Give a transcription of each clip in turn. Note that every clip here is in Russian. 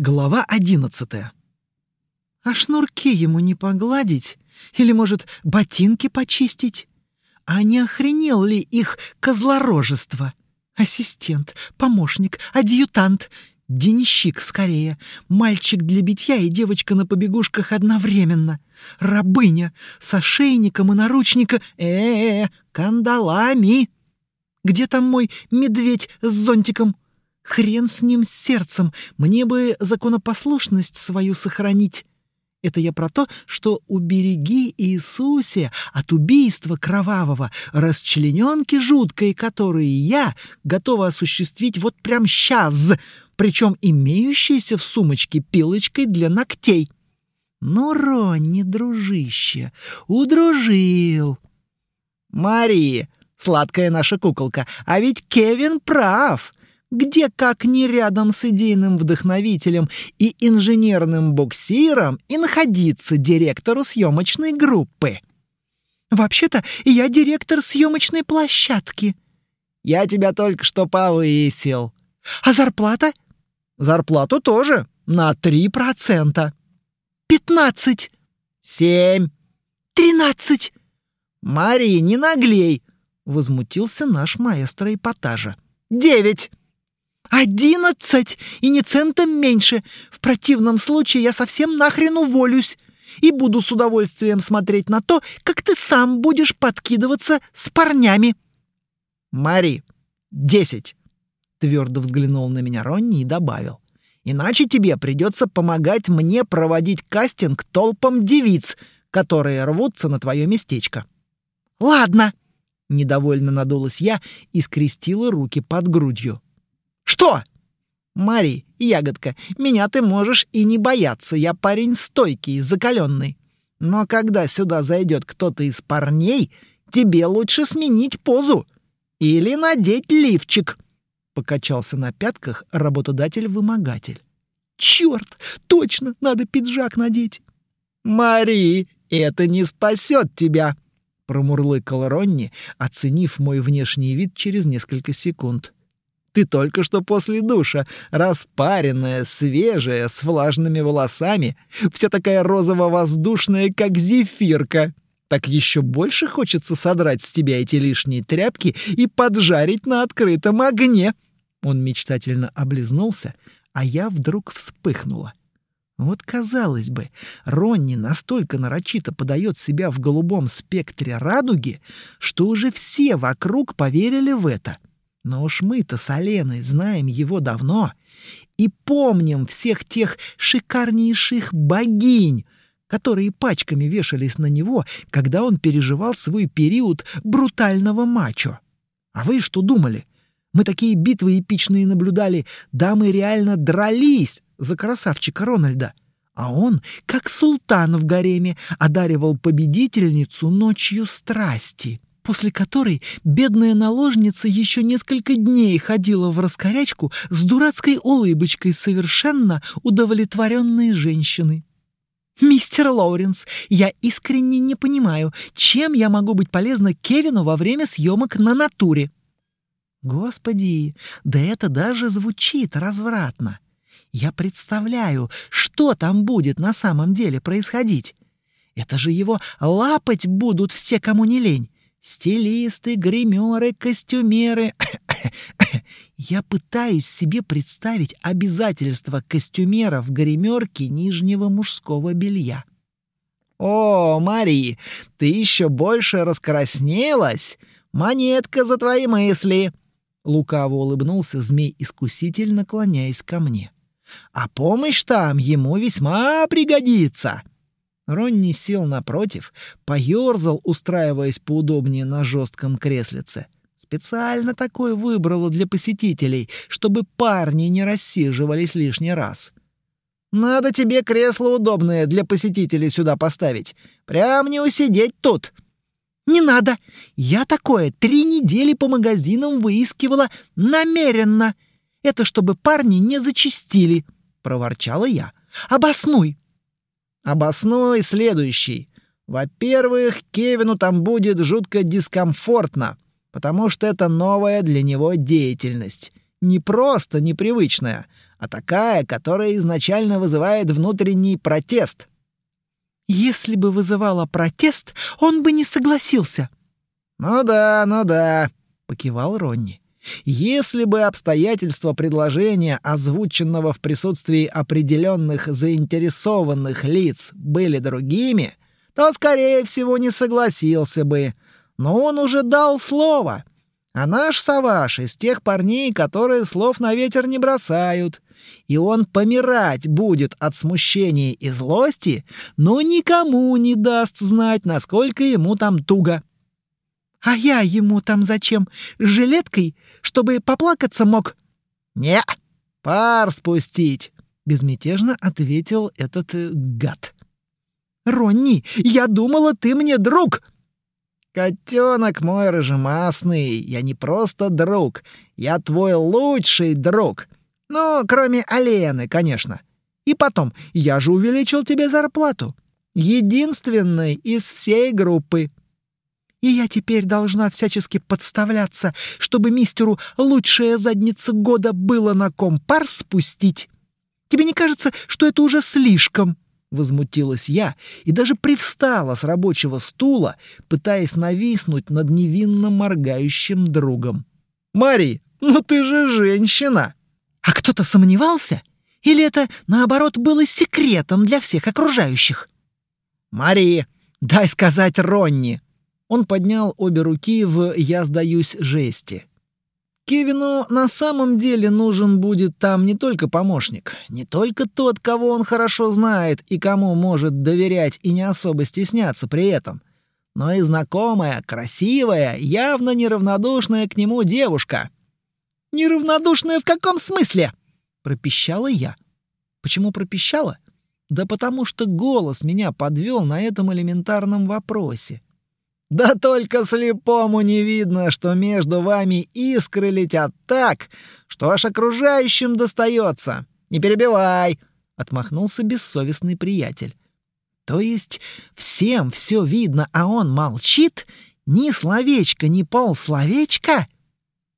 Глава одиннадцатая. А шнурки ему не погладить? Или, может, ботинки почистить? А не охренел ли их козлорожество? Ассистент, помощник, адъютант, денщик скорее, мальчик для битья и девочка на побегушках одновременно, рабыня с ошейником и наручника, э, -э, -э кандалами. Где там мой медведь с зонтиком? Хрен с ним, с сердцем, мне бы законопослушность свою сохранить. Это я про то, что убереги Иисусе от убийства кровавого, расчлененки жуткой, которые я готова осуществить вот прям сейчас, причем имеющейся в сумочке пилочкой для ногтей. Ну, Ронни, дружище, удружил. Мария, сладкая наша куколка, а ведь Кевин прав. Где, как не рядом с идейным вдохновителем и инженерным буксиром, и находиться директору съемочной группы? Вообще-то я директор съемочной площадки. Я тебя только что повысил. А зарплата? Зарплату тоже на три процента. Пятнадцать. Семь. Тринадцать. Мария, не наглей, возмутился наш маэстро эпатажа. Девять. «Одиннадцать! И не центом меньше! В противном случае я совсем нахрен уволюсь и буду с удовольствием смотреть на то, как ты сам будешь подкидываться с парнями!» «Мари, десять!» — твердо взглянул на меня Ронни и добавил. «Иначе тебе придется помогать мне проводить кастинг толпам девиц, которые рвутся на твое местечко». «Ладно!» — недовольно надулась я и скрестила руки под грудью. «Что?» «Мари, ягодка, меня ты можешь и не бояться, я парень стойкий, закаленный. Но когда сюда зайдет кто-то из парней, тебе лучше сменить позу или надеть лифчик», — покачался на пятках работодатель-вымогатель. «Черт, точно, надо пиджак надеть». «Мари, это не спасет тебя», — промурлыкал Ронни, оценив мой внешний вид через несколько секунд. Ты только что после душа, распаренная, свежая, с влажными волосами, вся такая розово-воздушная, как зефирка. Так еще больше хочется содрать с тебя эти лишние тряпки и поджарить на открытом огне. Он мечтательно облизнулся, а я вдруг вспыхнула. Вот казалось бы, Ронни настолько нарочито подает себя в голубом спектре радуги, что уже все вокруг поверили в это. Но уж мы-то с Оленой знаем его давно и помним всех тех шикарнейших богинь, которые пачками вешались на него, когда он переживал свой период брутального мачо. А вы что думали? Мы такие битвы эпичные наблюдали, дамы реально дрались за красавчика Рональда. А он, как султан в гареме, одаривал победительницу ночью страсти после которой бедная наложница еще несколько дней ходила в раскорячку с дурацкой улыбочкой совершенно удовлетворенной женщины. «Мистер Лоуренс, я искренне не понимаю, чем я могу быть полезна Кевину во время съемок на натуре?» Господи, да это даже звучит развратно. Я представляю, что там будет на самом деле происходить. Это же его лапать будут все, кому не лень. Стилисты, гримеры, костюмеры. Я пытаюсь себе представить обязательства костюмера в гримерке нижнего мужского белья. «О, Мари, ты еще больше раскраснелась? Монетка за твои мысли!» Лукаво улыбнулся змей-искуситель, наклоняясь ко мне. «А помощь там ему весьма пригодится!» Ронни сел напротив, поёрзал, устраиваясь поудобнее на жестком креслице. Специально такое выбрала для посетителей, чтобы парни не рассиживались лишний раз. «Надо тебе кресло удобное для посетителей сюда поставить. Прям не усидеть тут». «Не надо! Я такое три недели по магазинам выискивала намеренно. Это чтобы парни не зачистили», — проворчала я. «Обоснуй!» Обоснуй следующий. Во-первых, Кевину там будет жутко дискомфортно, потому что это новая для него деятельность. Не просто непривычная, а такая, которая изначально вызывает внутренний протест. Если бы вызывала протест, он бы не согласился. Ну да, ну да, покивал Ронни. Если бы обстоятельства предложения, озвученного в присутствии определенных заинтересованных лиц, были другими, то, скорее всего, не согласился бы. Но он уже дал слово. А наш Саваш из тех парней, которые слов на ветер не бросают. И он помирать будет от смущения и злости, но никому не даст знать, насколько ему там туго. А я ему там зачем? С жилеткой? Чтобы поплакаться мог? Не, пар спустить, безмятежно ответил этот э, гад. Ронни, я думала, ты мне друг. Котенок мой рыжемасный, я не просто друг, я твой лучший друг. Ну, кроме Алены, конечно. И потом, я же увеличил тебе зарплату. Единственный из всей группы. И я теперь должна всячески подставляться, чтобы мистеру лучшая задница года было на ком пар спустить. Тебе не кажется, что это уже слишком?» Возмутилась я и даже привстала с рабочего стула, пытаясь нависнуть над невинно моргающим другом. «Мари, ну ты же женщина!» «А кто-то сомневался? Или это, наоборот, было секретом для всех окружающих?» «Мари, дай сказать Ронни!» Он поднял обе руки в «я сдаюсь» жести. Кевину на самом деле нужен будет там не только помощник, не только тот, кого он хорошо знает и кому может доверять и не особо стесняться при этом, но и знакомая, красивая, явно неравнодушная к нему девушка. «Неравнодушная в каком смысле?» — пропищала я. Почему пропищала? Да потому что голос меня подвел на этом элементарном вопросе. Да только слепому не видно, что между вами искры летят так, что аж окружающим достается. Не перебивай, отмахнулся бессовестный приятель. То есть всем все видно, а он молчит? Ни словечко, ни полсловечка?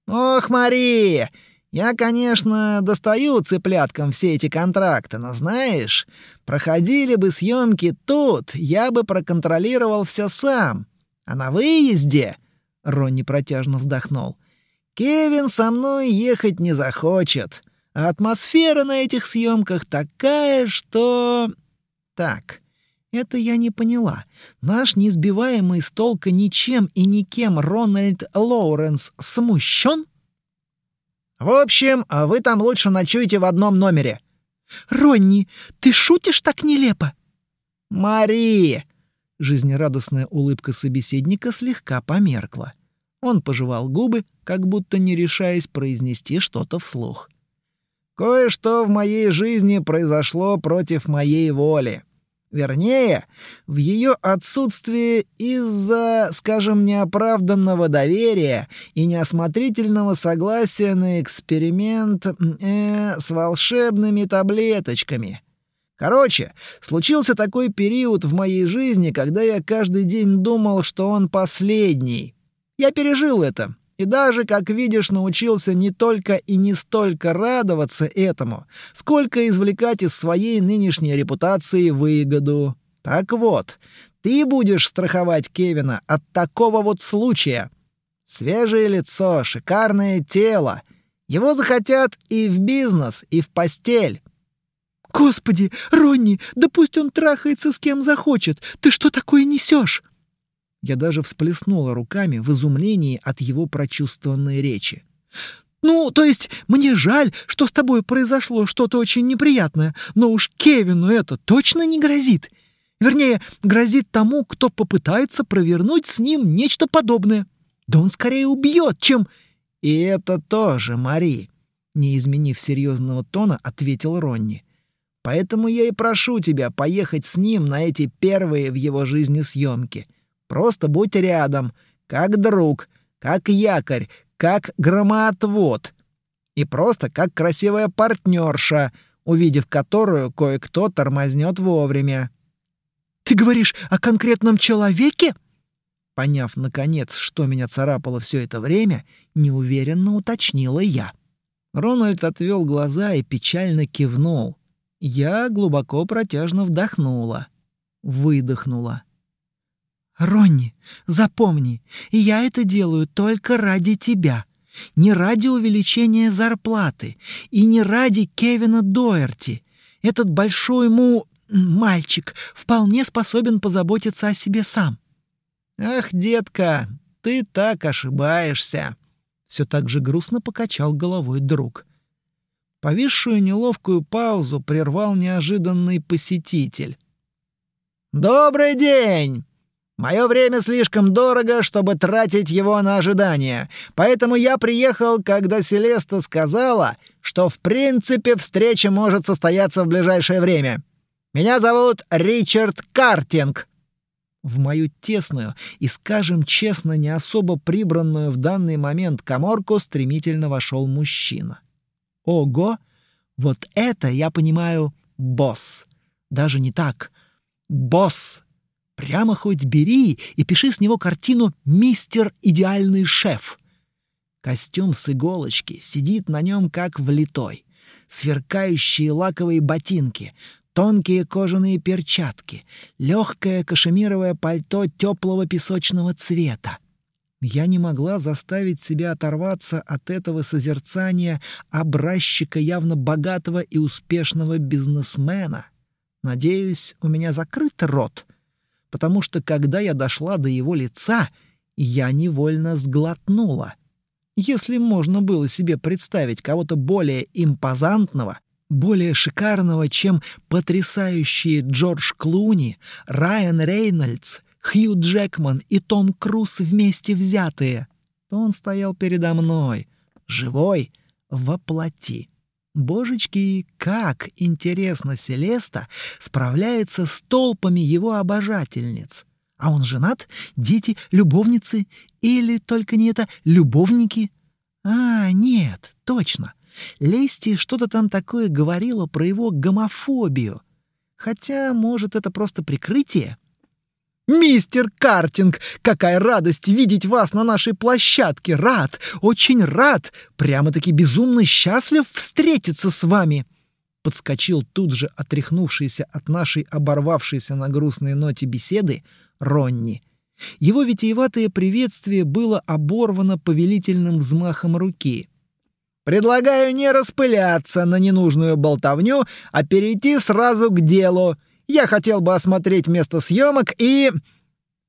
Ох, Мария, я, конечно, достаю цыпляткам все эти контракты, но знаешь, проходили бы съемки тут, я бы проконтролировал все сам. А на выезде, Ронни протяжно вздохнул, Кевин со мной ехать не захочет. А атмосфера на этих съемках такая, что... Так, это я не поняла. Наш неизбиваемый с толка ничем и никем Рональд Лоуренс смущен? В общем, а вы там лучше ночуете в одном номере. Ронни, ты шутишь так нелепо? Мари, Жизнерадостная улыбка собеседника слегка померкла. Он пожевал губы, как будто не решаясь произнести что-то вслух. «Кое-что в моей жизни произошло против моей воли. Вернее, в ее отсутствии из-за, скажем, неоправданного доверия и неосмотрительного согласия на эксперимент э, с волшебными таблеточками». Короче, случился такой период в моей жизни, когда я каждый день думал, что он последний. Я пережил это. И даже, как видишь, научился не только и не столько радоваться этому, сколько извлекать из своей нынешней репутации выгоду. Так вот, ты будешь страховать Кевина от такого вот случая. Свежее лицо, шикарное тело. Его захотят и в бизнес, и в постель. «Господи, Ронни, да пусть он трахается с кем захочет! Ты что такое несешь?» Я даже всплеснула руками в изумлении от его прочувствованной речи. «Ну, то есть мне жаль, что с тобой произошло что-то очень неприятное, но уж Кевину это точно не грозит. Вернее, грозит тому, кто попытается провернуть с ним нечто подобное. Да он скорее убьет, чем...» «И это тоже, Мари», — не изменив серьезного тона, ответил Ронни. Поэтому я и прошу тебя поехать с ним на эти первые в его жизни съемки. Просто будь рядом, как друг, как якорь, как громоотвод. И просто как красивая партнерша, увидев которую кое-кто тормознет вовремя. «Ты говоришь о конкретном человеке?» Поняв, наконец, что меня царапало все это время, неуверенно уточнила я. Рональд отвел глаза и печально кивнул. Я глубоко протяжно вдохнула. Выдохнула. «Ронни, запомни, я это делаю только ради тебя. Не ради увеличения зарплаты и не ради Кевина Доерти. Этот большой му... мальчик вполне способен позаботиться о себе сам». «Ах, детка, ты так ошибаешься!» Все так же грустно покачал головой друг. Повисшую неловкую паузу прервал неожиданный посетитель. «Добрый день! Мое время слишком дорого, чтобы тратить его на ожидания, поэтому я приехал, когда Селеста сказала, что в принципе встреча может состояться в ближайшее время. Меня зовут Ричард Картинг». В мою тесную и, скажем честно, не особо прибранную в данный момент коморку стремительно вошел мужчина. Ого! Вот это, я понимаю, босс. Даже не так. Босс! Прямо хоть бери и пиши с него картину «Мистер Идеальный шеф». Костюм с иголочки сидит на нем как влитой. Сверкающие лаковые ботинки, тонкие кожаные перчатки, легкое кашемировое пальто теплого песочного цвета. Я не могла заставить себя оторваться от этого созерцания образчика явно богатого и успешного бизнесмена. Надеюсь, у меня закрыт рот — потому что когда я дошла до его лица, я невольно сглотнула. Если можно было себе представить кого-то более импозантного, более шикарного, чем потрясающие Джордж Клуни, Райан Рейнольдс, Хью Джекман и Том Круз вместе взятые, то он стоял передо мной, живой, воплоти. Божечки, как интересно Селеста справляется с толпами его обожательниц. А он женат, дети, любовницы или только не это любовники? А, нет, точно. Лести что-то там такое говорила про его гомофобию. Хотя, может, это просто прикрытие? «Мистер Картинг, какая радость видеть вас на нашей площадке! Рад, очень рад! Прямо-таки безумно счастлив встретиться с вами!» Подскочил тут же отряхнувшийся от нашей оборвавшейся на грустной ноте беседы Ронни. Его витиеватое приветствие было оборвано повелительным взмахом руки. «Предлагаю не распыляться на ненужную болтовню, а перейти сразу к делу!» Я хотел бы осмотреть место съемок и...»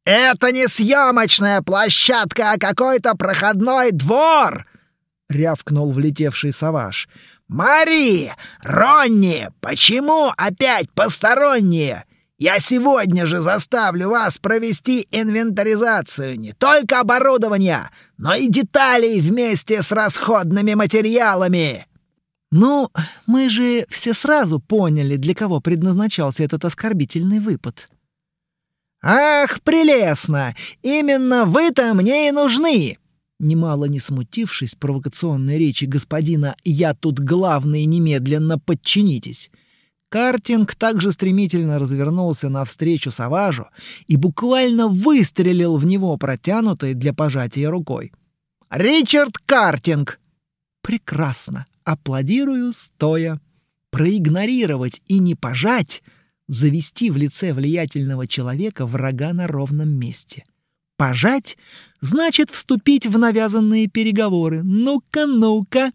«Это не съемочная площадка, а какой-то проходной двор!» — рявкнул влетевший Саваш. «Мари! Ронни! Почему опять посторонние? Я сегодня же заставлю вас провести инвентаризацию не только оборудования, но и деталей вместе с расходными материалами!» «Ну, мы же все сразу поняли, для кого предназначался этот оскорбительный выпад». «Ах, прелестно! Именно вы-то мне и нужны!» Немало не смутившись провокационной речи господина «Я тут главный, немедленно подчинитесь», Картинг также стремительно развернулся навстречу Саважу и буквально выстрелил в него протянутой для пожатия рукой. «Ричард Картинг!» «Прекрасно! Аплодирую стоя. Проигнорировать и не пожать — завести в лице влиятельного человека врага на ровном месте. Пожать — значит вступить в навязанные переговоры. Ну-ка, ну-ка.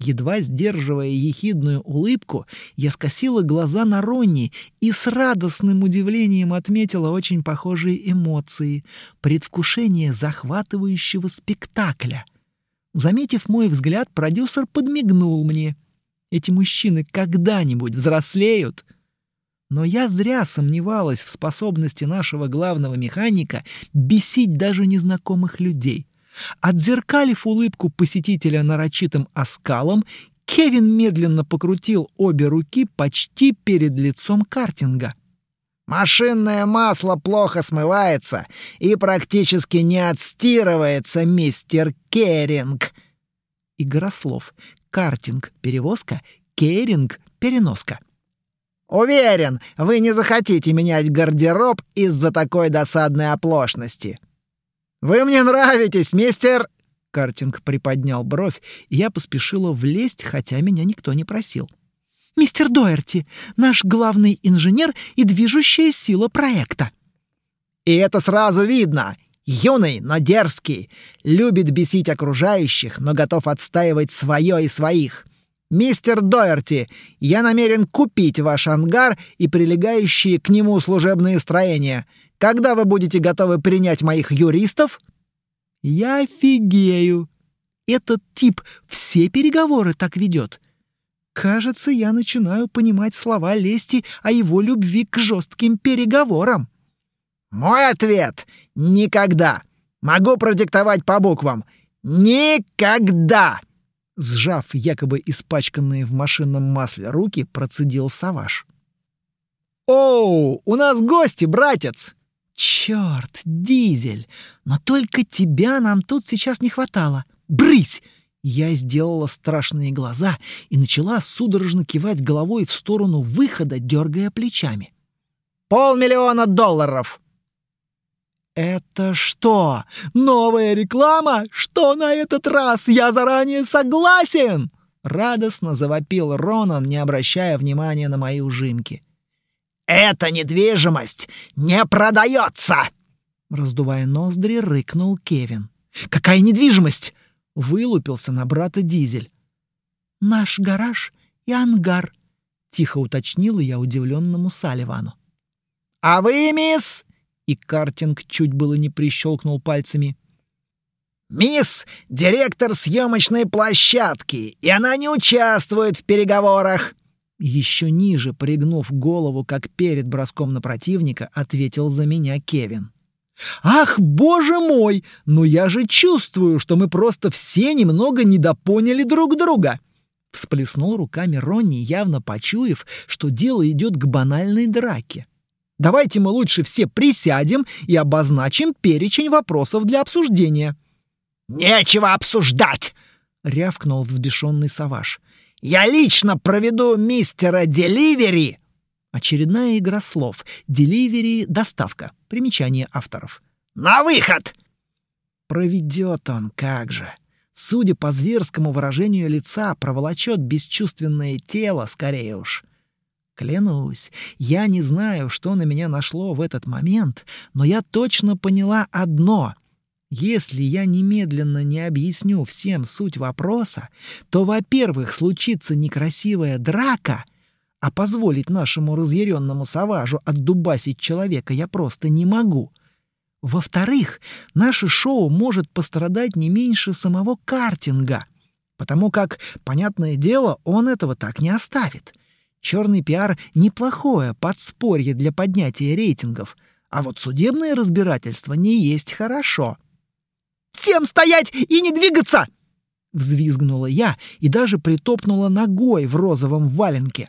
Едва сдерживая ехидную улыбку, я скосила глаза на Ронни и с радостным удивлением отметила очень похожие эмоции, предвкушение захватывающего спектакля — Заметив мой взгляд, продюсер подмигнул мне. Эти мужчины когда-нибудь взрослеют? Но я зря сомневалась в способности нашего главного механика бесить даже незнакомых людей. Отзеркалив улыбку посетителя нарочитым оскалом, Кевин медленно покрутил обе руки почти перед лицом картинга. Машинное масло плохо смывается и практически не отстирывается, мистер Керинг. Игрослов. Картинг — перевозка, керинг — переноска. Уверен, вы не захотите менять гардероб из-за такой досадной оплошности. Вы мне нравитесь, мистер... Картинг приподнял бровь, и я поспешила влезть, хотя меня никто не просил. «Мистер Доерти, наш главный инженер и движущая сила проекта». «И это сразу видно. Юный, но дерзкий. Любит бесить окружающих, но готов отстаивать свое и своих. Мистер Доерти, я намерен купить ваш ангар и прилегающие к нему служебные строения. Когда вы будете готовы принять моих юристов?» Я офигею. Этот тип все переговоры так ведет. Кажется, я начинаю понимать слова лести о его любви к жестким переговорам. Мой ответ — никогда. Могу продиктовать по буквам. Никогда! Сжав якобы испачканные в машинном масле руки, процедил Саваш. «Оу, у нас гости, братец!» «Черт, Дизель! Но только тебя нам тут сейчас не хватало! Брысь!» Я сделала страшные глаза и начала судорожно кивать головой в сторону выхода, дергая плечами. «Полмиллиона долларов!» «Это что? Новая реклама? Что на этот раз? Я заранее согласен!» Радостно завопил Ронан, не обращая внимания на мои ужимки. «Эта недвижимость не продается!» Раздувая ноздри, рыкнул Кевин. «Какая недвижимость?» — вылупился на брата Дизель. «Наш гараж и ангар», — тихо уточнила я удивленному Салливану. «А вы, мисс...» — и картинг чуть было не прищелкнул пальцами. «Мисс — директор съемочной площадки, и она не участвует в переговорах. Еще ниже, пригнув голову, как перед броском на противника, ответил за меня Кевин. «Ах, боже мой! Ну я же чувствую, что мы просто все немного недопоняли друг друга!» Всплеснул руками Ронни, явно почуяв, что дело идет к банальной драке. «Давайте мы лучше все присядем и обозначим перечень вопросов для обсуждения». «Нечего обсуждать!» — рявкнул взбешенный Саваш. Я лично проведу мистера Деливери!» Очередная игра слов. Деливери — доставка. Примечание авторов. «На выход!» Проведет он, как же. Судя по зверскому выражению лица, проволочет бесчувственное тело, скорее уж. Клянусь, я не знаю, что на меня нашло в этот момент, но я точно поняла одно. Если я немедленно не объясню всем суть вопроса, то, во-первых, случится некрасивая драка, а позволить нашему разъяренному саважу отдубасить человека я просто не могу. Во-вторых, наше шоу может пострадать не меньше самого картинга, потому как, понятное дело, он этого так не оставит. Черный пиар — неплохое подспорье для поднятия рейтингов, а вот судебное разбирательство не есть хорошо — Всем стоять и не двигаться!» Взвизгнула я и даже притопнула ногой в розовом валенке.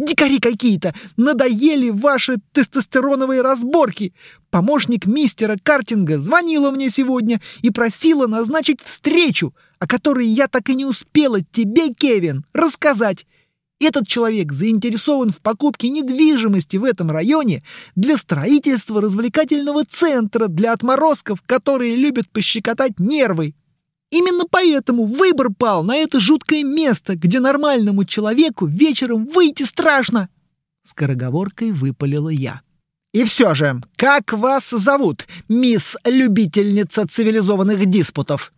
«Дикари какие-то! Надоели ваши тестостероновые разборки! Помощник мистера Картинга звонила мне сегодня и просила назначить встречу, о которой я так и не успела тебе, Кевин, рассказать. Этот человек заинтересован в покупке недвижимости в этом районе для строительства развлекательного центра для отморозков, которые любят пощекотать нервы. Именно поэтому выбор пал на это жуткое место, где нормальному человеку вечером выйти страшно. Скороговоркой выпалила я. И все же, как вас зовут, мисс любительница цивилизованных диспутов?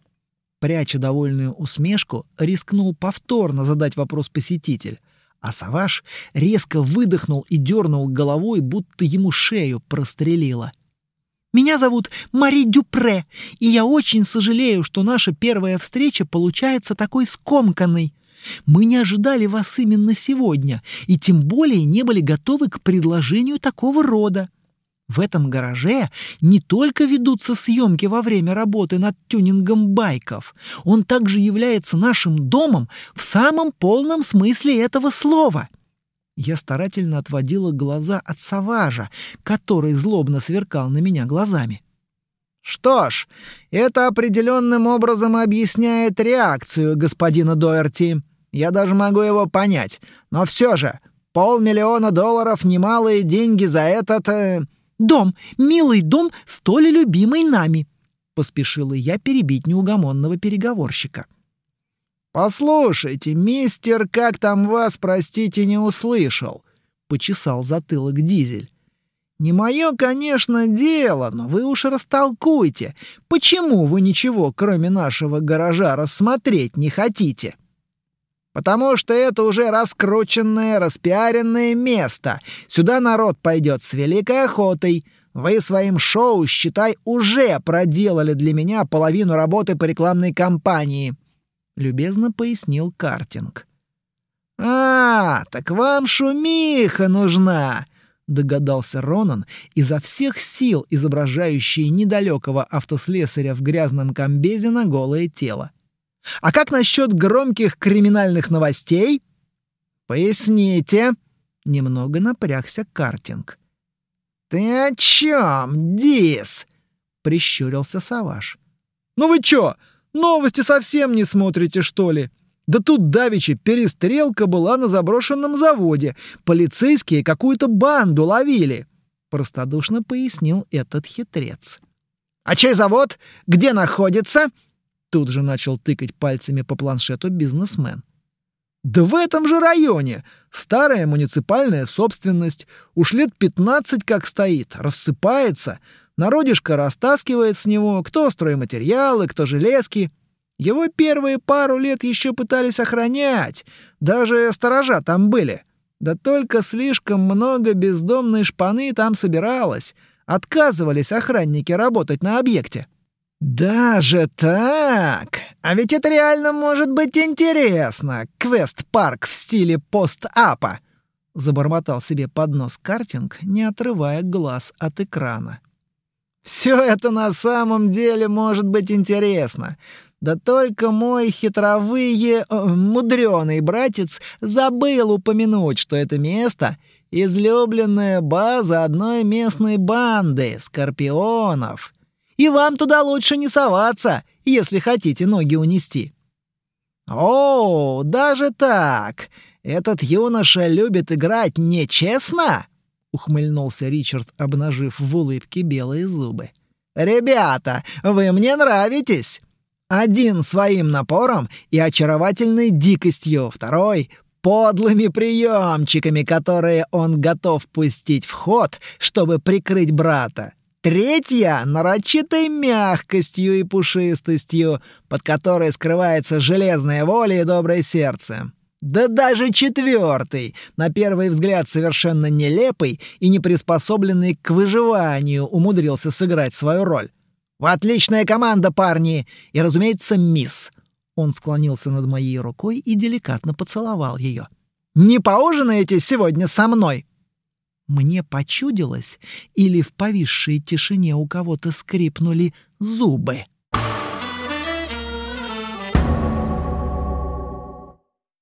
Пряча довольную усмешку, рискнул повторно задать вопрос посетитель. А Саваш резко выдохнул и дернул головой, будто ему шею прострелило. «Меня зовут Мари Дюпре, и я очень сожалею, что наша первая встреча получается такой скомканной. Мы не ожидали вас именно сегодня, и тем более не были готовы к предложению такого рода. В этом гараже не только ведутся съемки во время работы над тюнингом байков, он также является нашим домом в самом полном смысле этого слова. Я старательно отводила глаза от Саважа, который злобно сверкал на меня глазами. Что ж, это определенным образом объясняет реакцию господина Доерти. Я даже могу его понять. Но все же, полмиллиона долларов — немалые деньги за этот... Э Дом, милый дом, столь любимый нами. — поспешила я перебить неугомонного переговорщика. «Послушайте, мистер, как там вас, простите, не услышал?» — почесал затылок Дизель. «Не мое, конечно, дело, но вы уж растолкуйте, почему вы ничего, кроме нашего гаража, рассмотреть не хотите?» «Потому что это уже раскрученное, распиаренное место. Сюда народ пойдет с великой охотой. Вы своим шоу, считай, уже проделали для меня половину работы по рекламной кампании», — любезно пояснил Картинг. «А, так вам шумиха нужна!» — догадался Ронан, изо всех сил изображающий недалекого автослесаря в грязном комбезе на голое тело. «А как насчет громких криминальных новостей?» «Поясните!» — немного напрягся Картинг. «Ты о чем, Дис?» — прищурился Саваш. «Ну вы чё, новости совсем не смотрите, что ли?» Да тут давеча перестрелка была на заброшенном заводе. Полицейские какую-то банду ловили. Простодушно пояснил этот хитрец. «А чей завод? Где находится?» Тут же начал тыкать пальцами по планшету бизнесмен. Да в этом же районе. Старая муниципальная собственность. Уж лет пятнадцать как стоит. Рассыпается. Народишко растаскивает с него. Кто стройматериалы, кто железки. Его первые пару лет еще пытались охранять. Даже сторожа там были. Да только слишком много бездомной шпаны там собиралось. Отказывались охранники работать на объекте. «Даже так? А ведь это реально может быть интересно. Квест-парк в стиле пост-апа!» Забормотал себе под нос картинг, не отрывая глаз от экрана. «Все это на самом деле может быть интересно. Да только мой хитровые, э, мудрёный братец забыл упомянуть, что это место — излюбленная база одной местной банды — скорпионов» и вам туда лучше не соваться, если хотите ноги унести». «О, даже так? Этот юноша любит играть нечестно?» — ухмыльнулся Ричард, обнажив в улыбке белые зубы. «Ребята, вы мне нравитесь. Один своим напором и очаровательной дикостью, второй — подлыми приемчиками, которые он готов пустить в ход, чтобы прикрыть брата. Третья — нарочитой мягкостью и пушистостью, под которой скрывается железная воля и доброе сердце. Да даже четвертый, на первый взгляд совершенно нелепый и не приспособленный к выживанию, умудрился сыграть свою роль. «Отличная команда, парни! И, разумеется, мисс!» Он склонился над моей рукой и деликатно поцеловал ее. «Не поужинаете сегодня со мной?» Мне почудилось, или в повисшей тишине у кого-то скрипнули зубы.